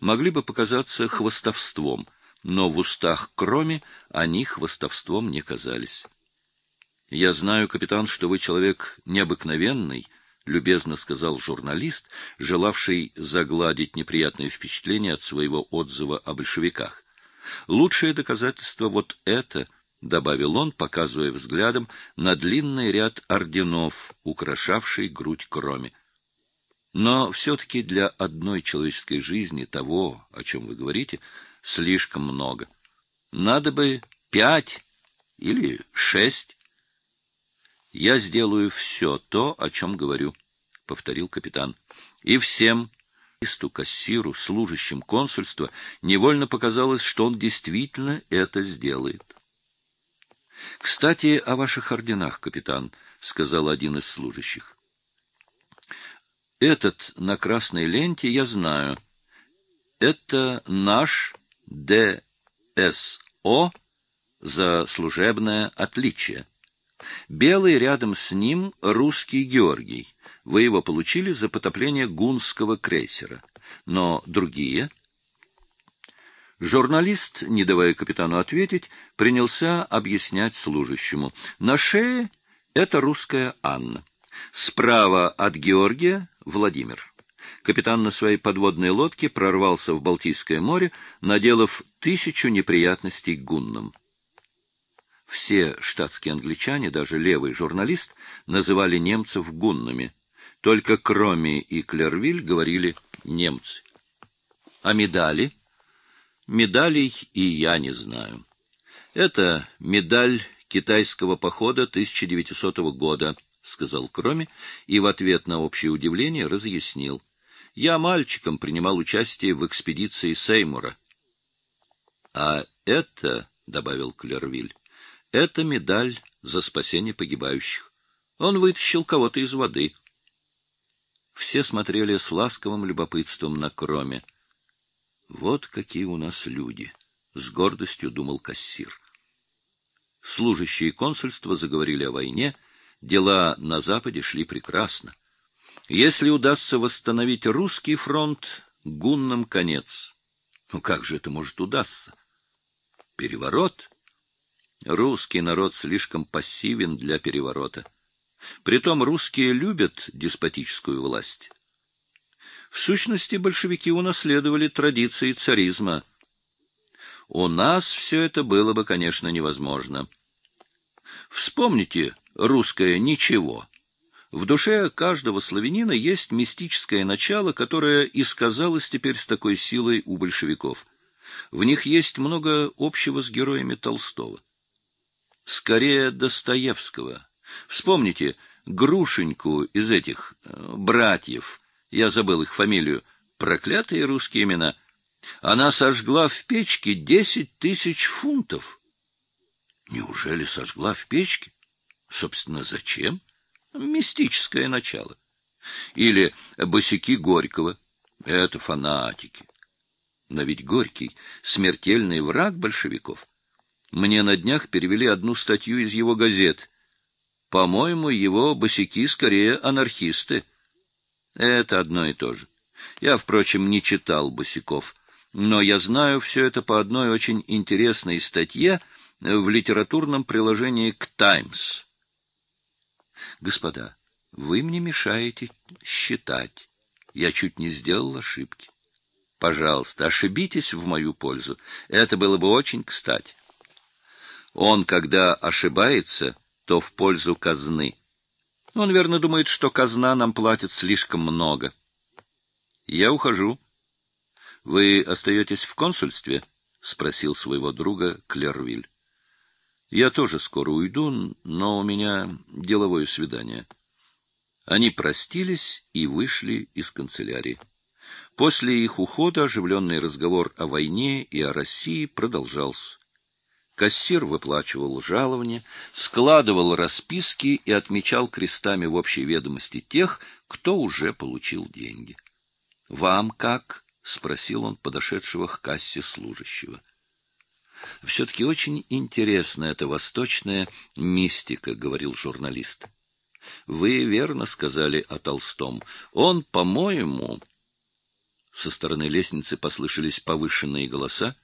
могли бы показаться хвостовством, но в устах кроме они хвостовством не казались. «Я знаю, капитан, что вы человек необыкновенный», — любезно сказал журналист, желавший загладить неприятное впечатление от своего отзыва о большевиках. «Лучшее доказательство вот это —— добавил он, показывая взглядом на длинный ряд орденов, украшавший грудь кроме. Но все-таки для одной человеческой жизни того, о чем вы говорите, слишком много. Надо бы пять или шесть. Я сделаю все то, о чем говорю, — повторил капитан. И всем, исту, кассиру, служащим консульства, невольно показалось, что он действительно это сделает. — Кстати, о ваших орденах, капитан, — сказал один из служащих. — Этот на красной ленте я знаю. Это наш ДСО за служебное отличие. Белый рядом с ним русский Георгий. Вы его получили за потопление гунского крейсера. Но другие Журналист, не давая капитану ответить, принялся объяснять служащему. На шее это русская Анна. Справа от Георгия — Владимир. Капитан на своей подводной лодке прорвался в Балтийское море, наделав тысячу неприятностей гуннам. Все штатские англичане, даже левый журналист, называли немцев гуннами. Только Кроми и Клервиль говорили «немцы». А медали — Медалей и я не знаю. Это медаль китайского похода 1900 года, сказал Кроме, и в ответ на общее удивление разъяснил. Я мальчиком принимал участие в экспедиции Сеймура. А это, добавил Клервиль, это медаль за спасение погибающих. Он вытащил кого-то из воды. Все смотрели с ласковым любопытством на Кроме. Вот какие у нас люди, с гордостью думал кассир. Служащие консульства заговорили о войне, дела на западе шли прекрасно. Если удастся восстановить русский фронт, гуннам конец. Ну как же это может удастся? Переворот? Русский народ слишком пассивен для переворота. Притом русские любят деспотическую власть. В сущности, большевики унаследовали традиции царизма. У нас все это было бы, конечно, невозможно. Вспомните русское «ничего». В душе каждого славянина есть мистическое начало, которое и сказалось теперь с такой силой у большевиков. В них есть много общего с героями Толстого. Скорее Достоевского. Вспомните Грушеньку из этих э, братьев, я забыл их фамилию, проклятые русские имена. Она сожгла в печке десять тысяч фунтов. Неужели сожгла в печке? Собственно, зачем? Мистическое начало. Или босяки Горького. Это фанатики. Но ведь Горький — смертельный враг большевиков. Мне на днях перевели одну статью из его газет. По-моему, его босяки скорее анархисты. Это одно и то же. Я, впрочем, не читал Босиков, но я знаю все это по одной очень интересной статье в литературном приложении к «Таймс». Господа, вы мне мешаете считать. Я чуть не сделал ошибки. Пожалуйста, ошибитесь в мою пользу. Это было бы очень кстати. Он, когда ошибается, то в пользу казны. Он верно думает, что казна нам платит слишком много. Я ухожу. Вы остаетесь в консульстве? спросил своего друга Клервиль. Я тоже скоро уйду, но у меня деловое свидание. Они простились и вышли из канцелярии. После их ухода оживленный разговор о войне и о России продолжался. Кассир выплачивал жалования, складывал расписки и отмечал крестами в общей ведомости тех, кто уже получил деньги. — Вам как? — спросил он подошедшего к кассе служащего. — Все-таки очень интересна эта восточная мистика, — говорил журналист. — Вы верно сказали о Толстом. Он, по-моему... Со стороны лестницы послышались повышенные голоса.